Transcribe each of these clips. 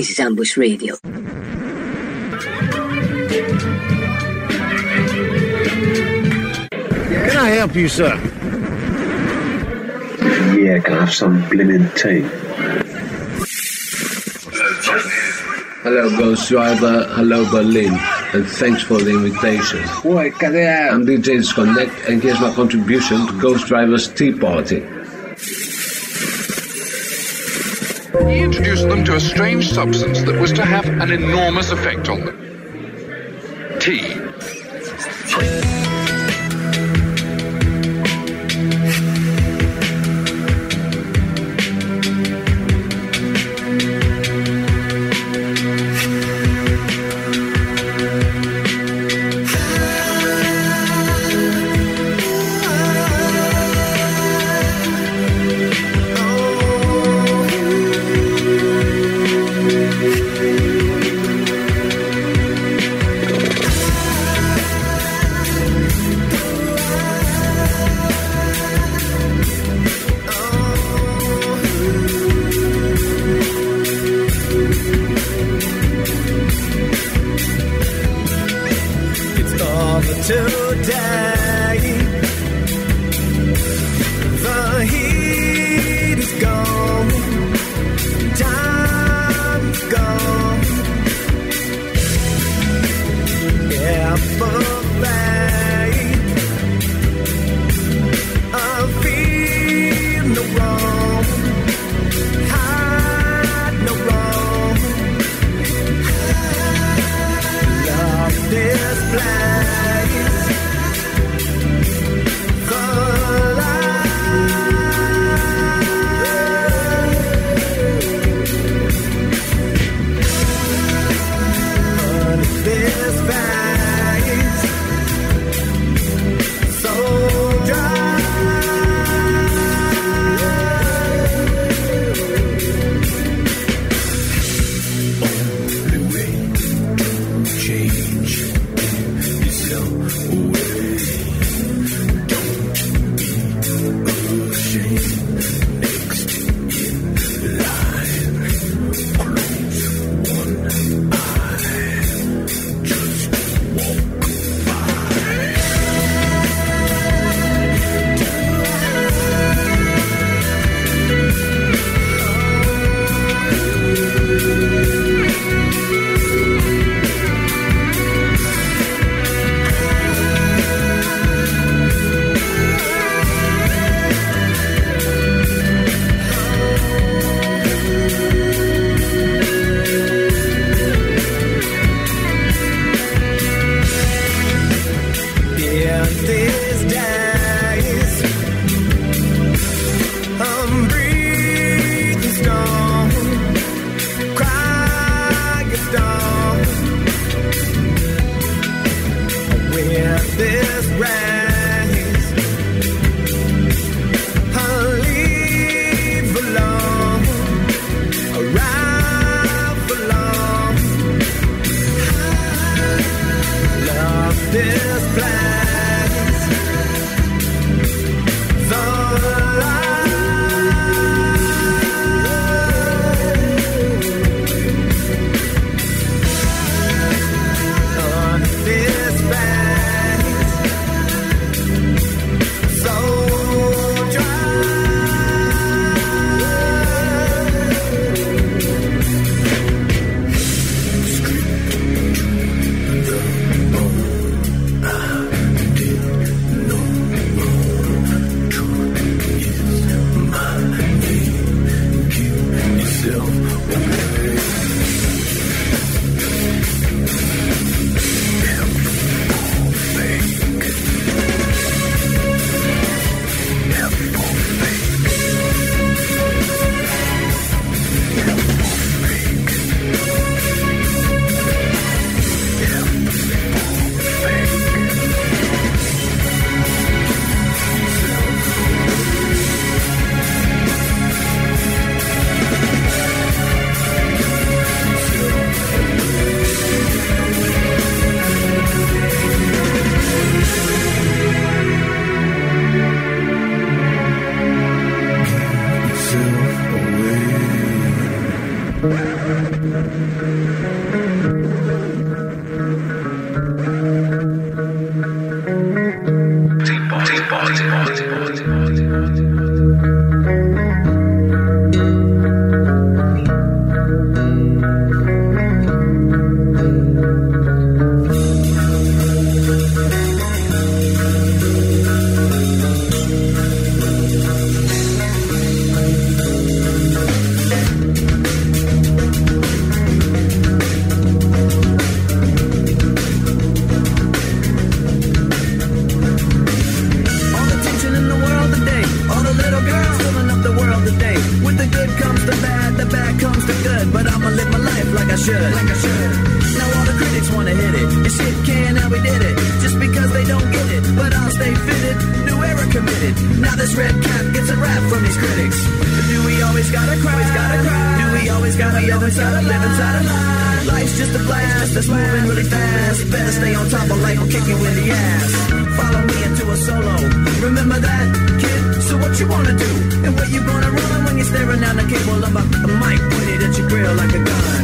This is Ambush Radio. Can I help you, sir? Yeah, can I have some blimmin' tea? Hello, Ghost Driver. Hello, Berlin. And thanks for the invitation. Boy, cut. I'm DJ Disconnect, and here's my contribution to Ghost Driver's Tea Party. He introduced them to a strange substance that was to have an enormous effect on them. Tea. Inside a live inside a lie? Life's just a blast that's moving really fast. Better stay on top of life will kick you in the ass. Follow me into a solo. Remember that, kid? So what you wanna do? And where you gonna run when you're staring down the cable of a, a mic pointed at your grill like a gun?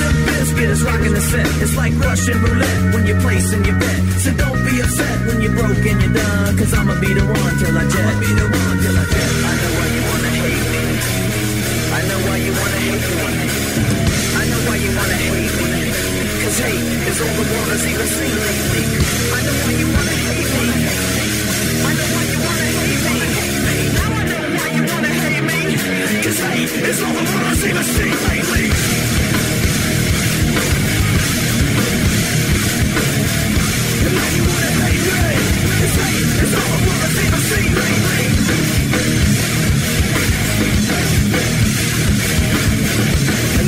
Limp Bizkit is rocking the set. It's like Russian roulette when you're placing your bet. So don't be upset when you're broke and you're done. Cause I'ma be the one till I jet. I'ma be the one till I jet. I know why you wanna Cause is all the world has even seen lately. I know why you wanna hate me. I know why you wanna hate me. Now I know why you wanna hate me. Cause hate is all the world has even seen lately. And now you wanna hate me. Cause hate is all the world has even seen lately.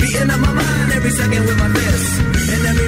beating up my mind every second with my fists. And everybody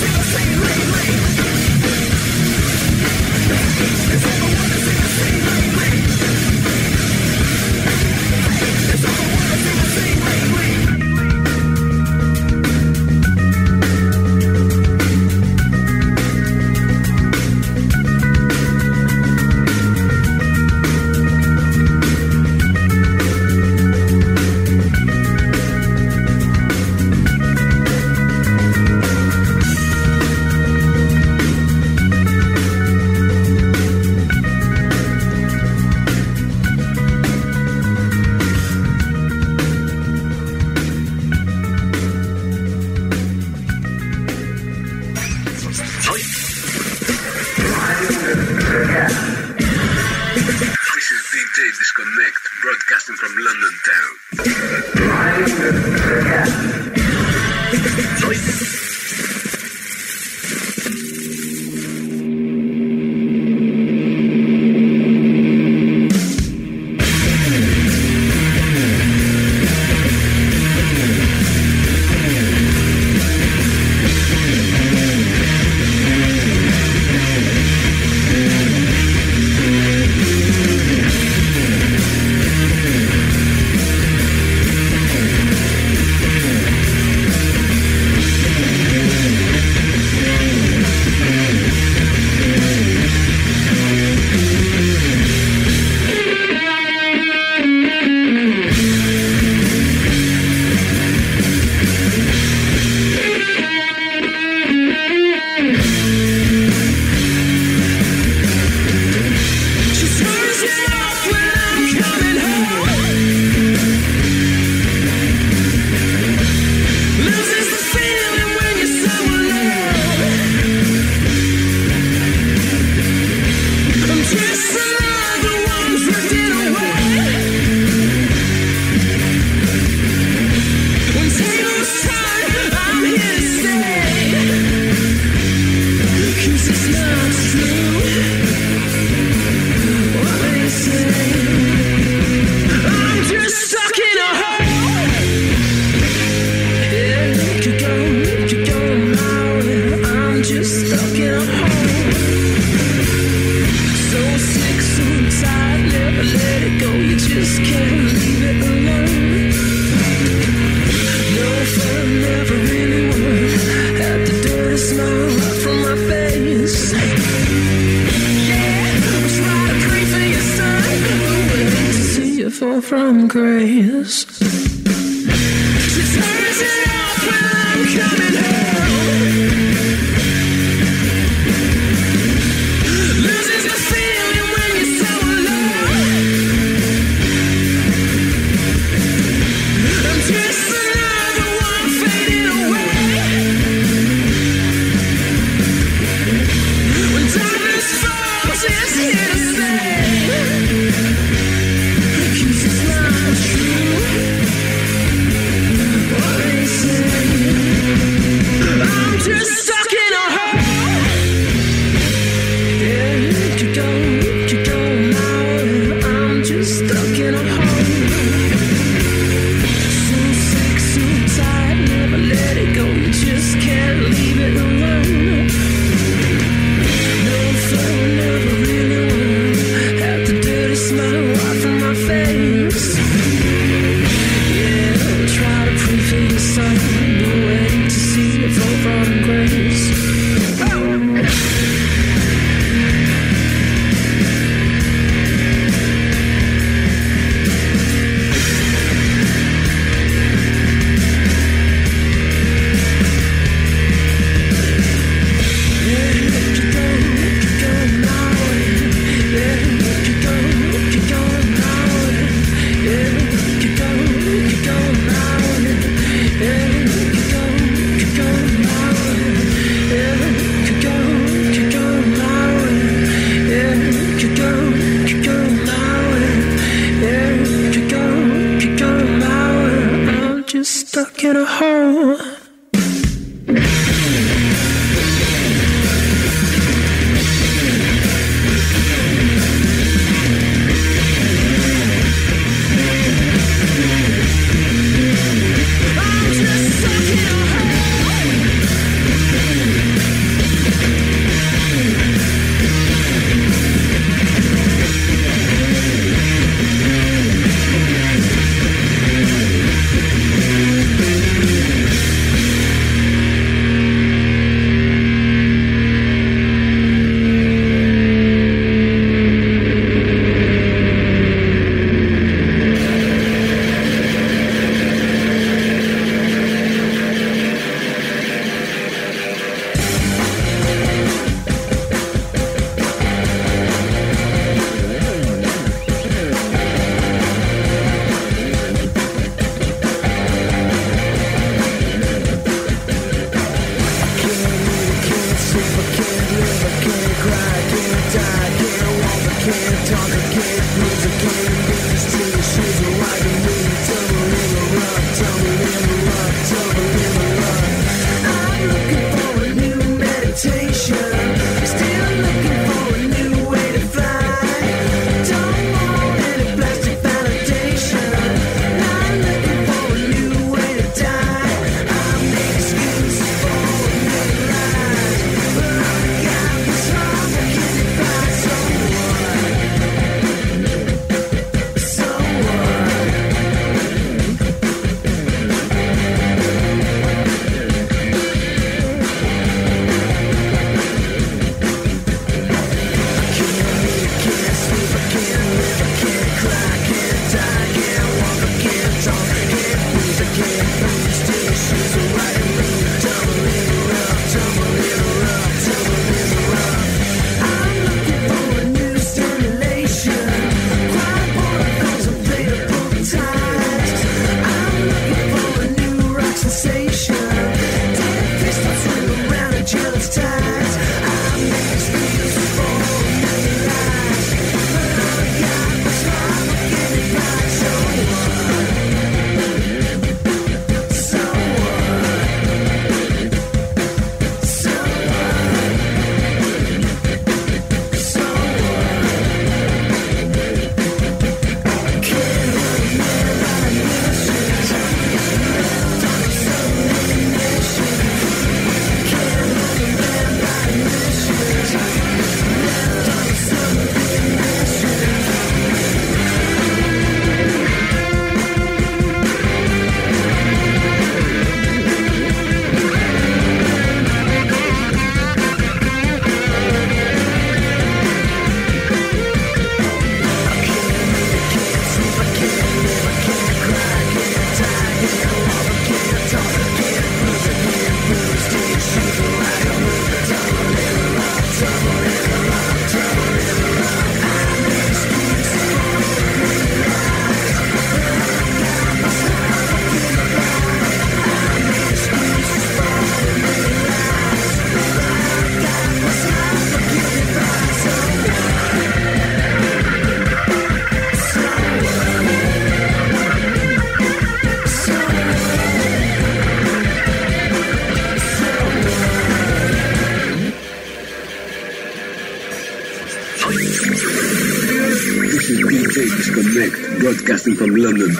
to the same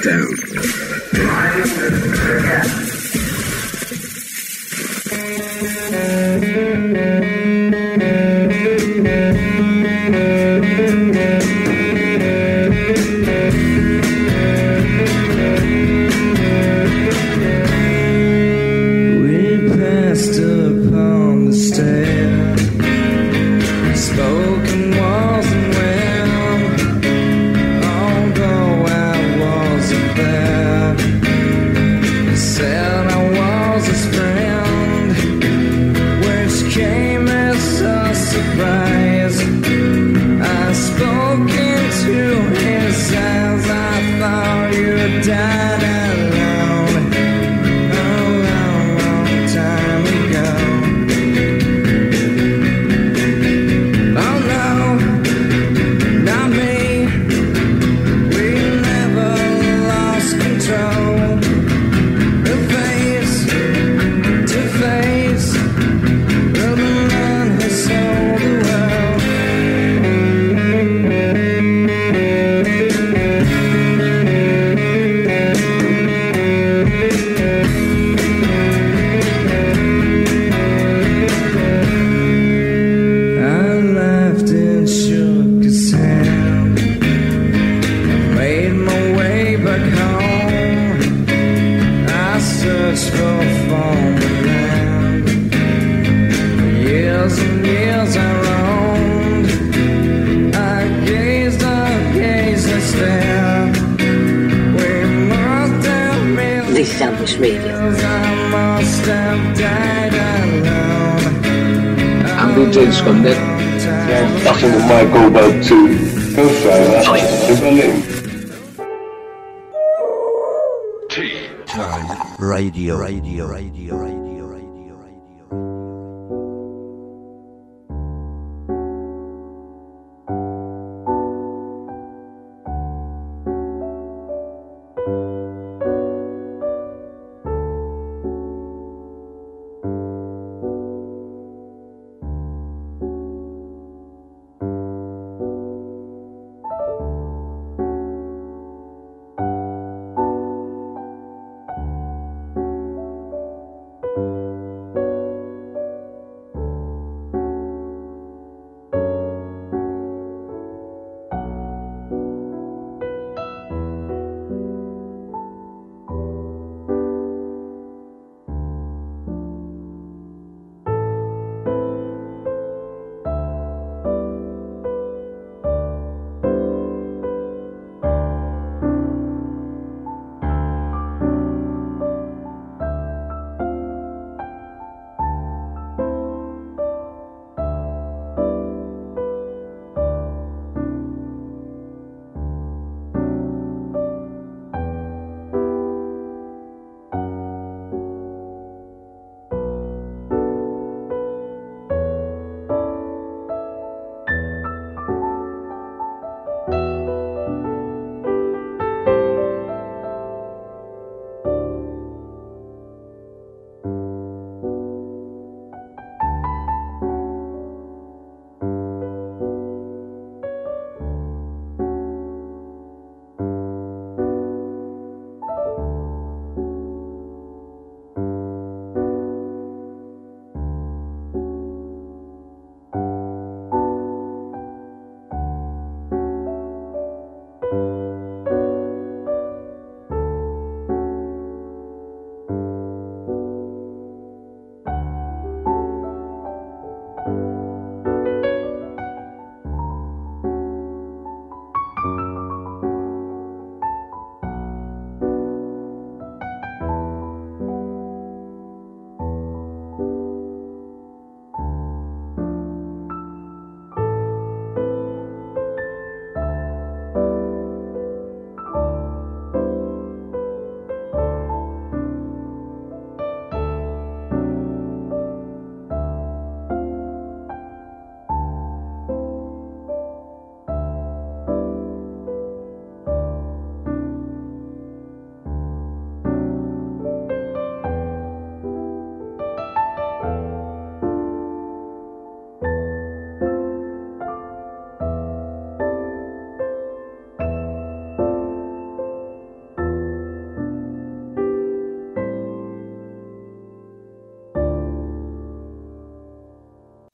from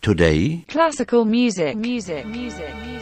Today, Classical music. Music. Music. Music.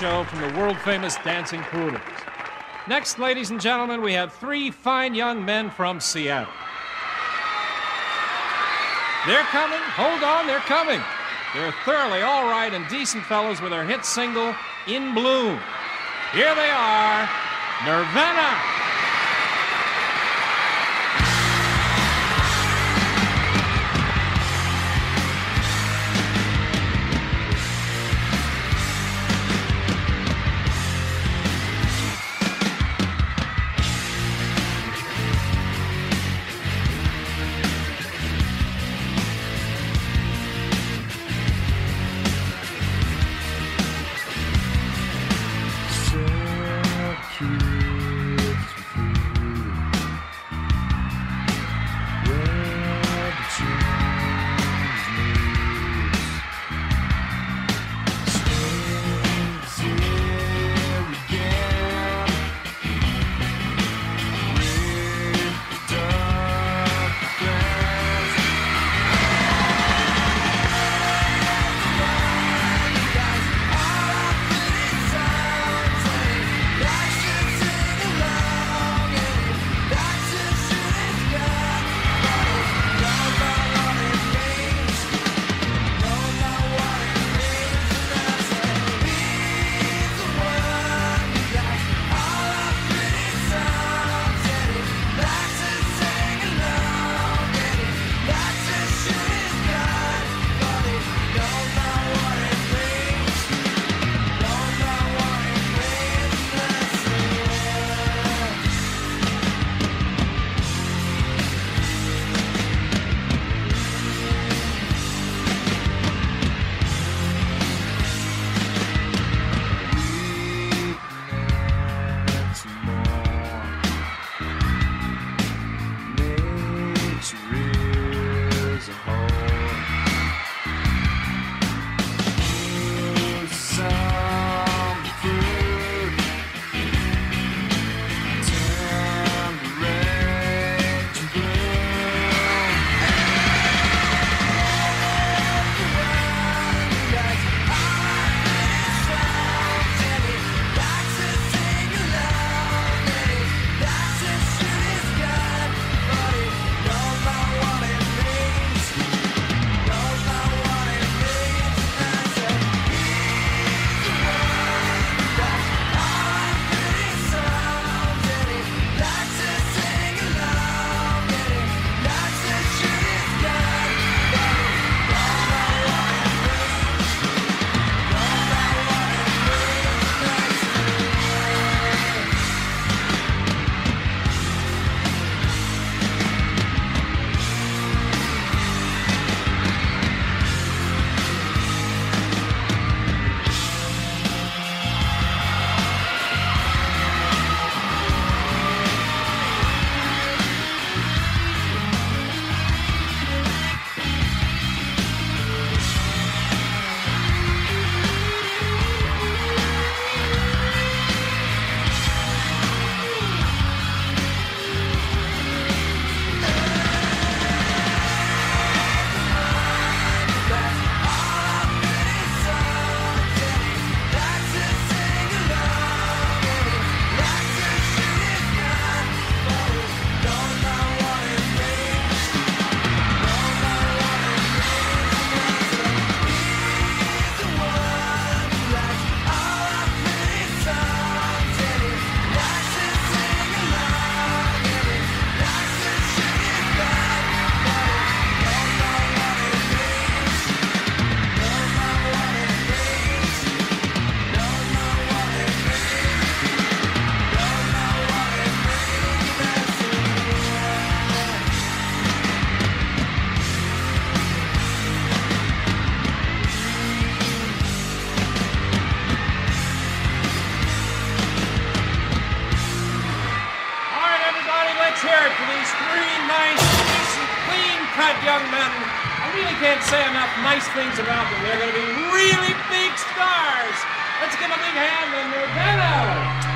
show from the world famous Dancing Poodles. Next, ladies and gentlemen, we have three fine young men from Seattle. They're coming. Hold on, they're coming. They're thoroughly all right and decent fellows with their hit single, In Bloom. Here they are Nirvana. Young men. I really can't say enough nice things about them. They're going to be really big stars. Let's give a big hand to Nirvana.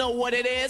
know what it is.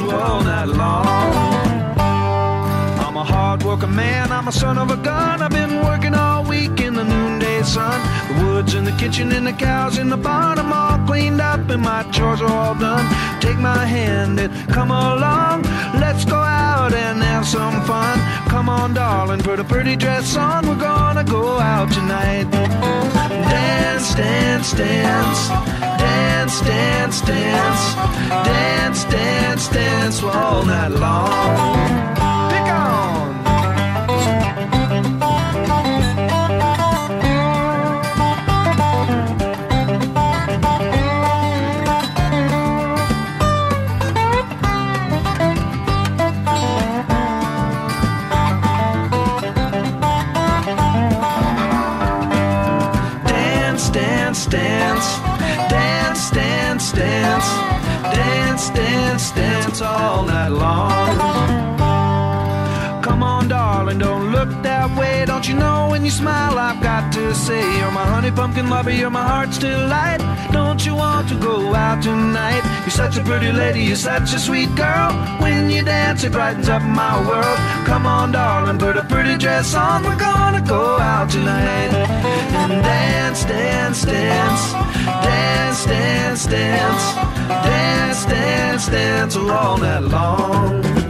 All night long. I'm a hard working man, I'm a son of a gun. I've been working all week in the sun. The woods and the kitchen and the cows in the barn, I'm all cleaned up and my chores are all done. Take my hand and come along. Let's go out and have some fun. Come on, darling, put a pretty dress on. We're gonna go out tonight. Dance, dance, dance. Dance, dance, dance. Dance, dance, dance all night long. dance all night long. say, don't you know when you smile, I've got to say, you're my honey pumpkin lover, you're my heart's delight. Don't you want to go out tonight? You're such a pretty lady, you're such a sweet girl. When you dance, it brightens up my world. Come on, darling, put a pretty dress on. We're gonna go out tonight and dance, dance, dance, dance, dance, dance, dance, dance, dance all night long.